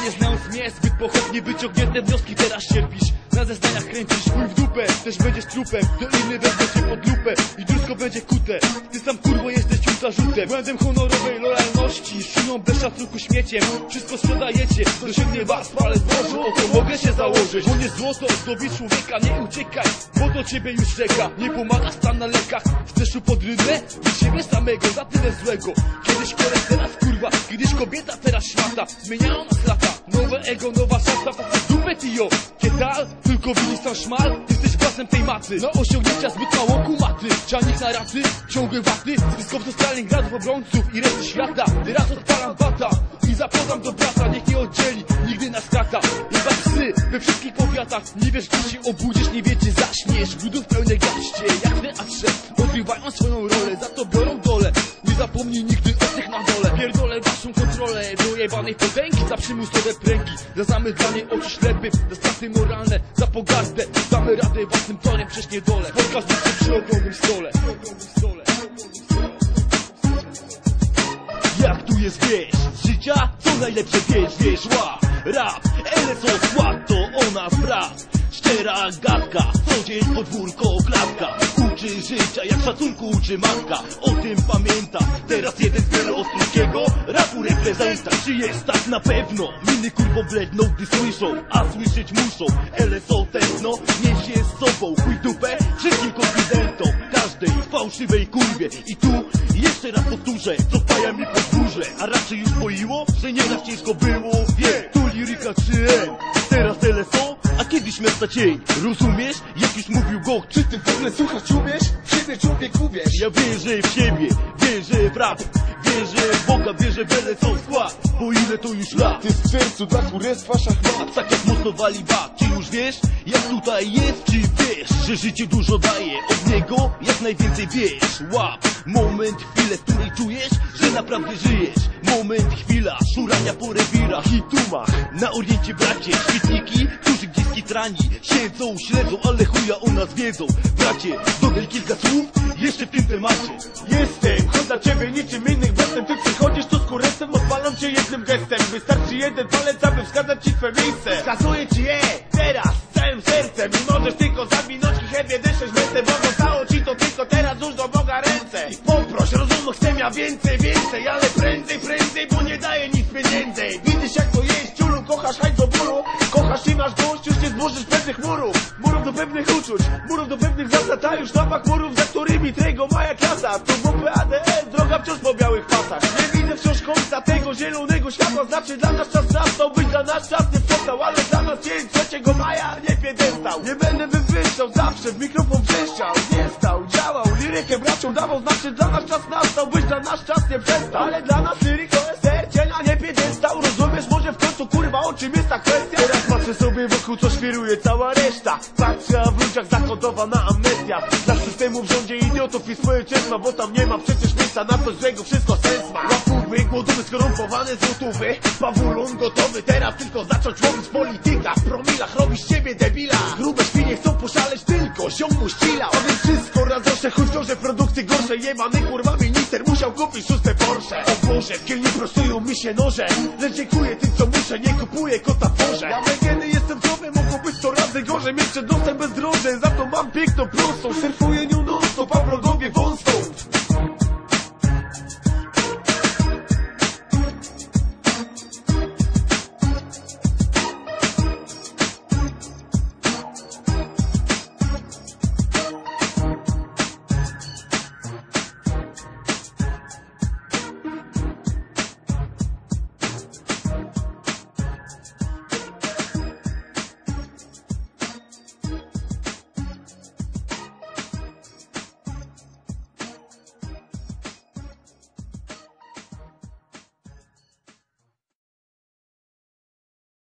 Myślenie znając mnie Zbyt pochopnie wyciągnięte wnioski teraz cierpisz Na zeznaniach kręcisz. Chuj w dupę Też będziesz trupem. To inny weźmie cię pod lupę I drusko będzie kute. Ty sam kurwo jesteś już zarzutem. Błędem honorowej lojalności Szyną bez szacunku śmieciem. Wszystko sprzedajecie Dosięgnie was palec Boże O to mogę się założyć Bo nie złoto zdobi człowieka. Nie uciekaj Bo to ciebie już czeka. Nie pomaga stan na lekach. Chcesz tu pod rynę? Wy siebie samego Za tyle złego. Kiedyś korek, teraz kurwa Kiedyś kobieta, teraz świata. Zmieniają nas lata ego, nowa szata Facet dupę tio Kietal? Tylko widzisz sam szmal? Jesteś pasem tej maty Na osiągnięcia zbyt mało kumaty Czanik na raty, ciągłe waty Zyskowców Stalingradów, obrońców i reszty świata. Teraz odpalam bata I zapodam do brata Niech nie oddzieli, nigdy nas krata Chyba psy we wszystkich powiatach. Nie wiesz gdzie się obudzisz, nie wiecie zaśniesz. Brudów pełne gaście, jak w teatrze Odgrywają swoją kontrolę Do jebanej potęgi, za przymusowe pręgi. Za zamydlanie oczu ślepy, za straty moralne Za pogardę, damy radę własnym torem Przecież nie dole, podcast przy okrągłym stole. Jak tu jest wieś z życia? Co najlepsze wiesz, wiesz, łap. Rap, LSO skład to ona brat. Szczera gadka, co dzień podwórko klatka Życia, jak szacunku uczy matka. O tym pamięta, teraz jeden z wielu ostruckiego Rapu reprezenta, czy jest tak na pewno? Miny kurwo bledną, gdy słyszą A słyszeć muszą, LSO tętno Nieś się z sobą, chuj dupę Wszystkim konfidentom, każdej fałszywej kurwie. I tu jeszcze raz powtórzę, co paja mi podwórze A raczej już poiło, że nie tak ciężko było Wie, miasta cień, rozumiesz? Jak już mówił go, Czy ty w ogóle słuchać umiesz? Siebie człowiek uwierz. Ja wierzę w siebie, wierzę w rap Wierzę w Boga, wierzę w LSO skład Bo ile to już lat? Ty w sercu dla kurestwa szachmat tak jak mocno wali bak, czy już wiesz, jak tutaj jest, czy wiesz, że życie dużo daje, od niego jak najwięcej wiesz, łap, moment, chwilę, w której czujesz, naprawdę żyjesz, moment, chwila, szurania po rewirach i tumach, na oriencie bracie, świetniki, którzy gdzieś skitrani, siedzą, śledzą, ale chuja o nas wiedzą, bracie, dodaj kilka słów, jeszcze w tym temacie, Jestem, choć dla ciebie niczym innych bestem Ty przychodzisz tu z kuresem, odpalam cię jednym gestem. Wystarczy jeden palec, aby wskazać ci twe miejsce. Wskazuję ci je, teraz, całym sercem. I możesz tylko zawinąć i herbie dyszeć Będę, bo zostało ci to tylko teraz ja więcej, więcej Ale prędzej, prędzej, bo nie daje nic pieniędzy. Widzisz jak to jest, ciulu, kochasz hajs do bólu. Kochasz i masz dość, już nie zburzysz pewnych murów. Murów do pewnych uczuć, murów do pewnych zasad A już napak murów, za którymi tego moja klasa To WP ADL, droga wciąż po białych pasach Nie widzę wciąż końca tego zielonego światła. Znaczy dla nas czas nastał, być dla nas czas nie przestał Ale dla nas dzień 3 maja nie piedestał Nie będę wywyższał, zawsze w mikrofon wrzeszczał. Nie stał, działał, lirykę bracią dawał Znaczy czas nastał, być dla nas czas nie przestał. Ale dla nas liryk to jest serdziel, a nie piedestał. Rozumiesz może w końcu kurwa o czym jest ta kwestia? Teraz patrzę sobie wokół co świruje cała reszta. Patrzę w ludziach zakodowana amnestia Dla systemu w rządzie idiotów i społeczeństwa Bo tam nie ma przecież miejsca na coś złego, wszystko sens ma. Łapówy, głodowy, skorumpowane złotówy Pawulon gotowy, teraz tylko zacząć łowić polityka. W promilach robisz siebie debila. Grube świnie chcą poszaleć tylko, ziom mu ścila A więc wszystko razosze, chuj w to, że produkty gorsze. Jebany kurwa minister musiał kupić szóste Porsche. O Boże, w kielni prostują mi się noże. Lecz dziękuję tym co muszę, nie kupuję kota w porze Żaden my big mam piękną plusą Surfuję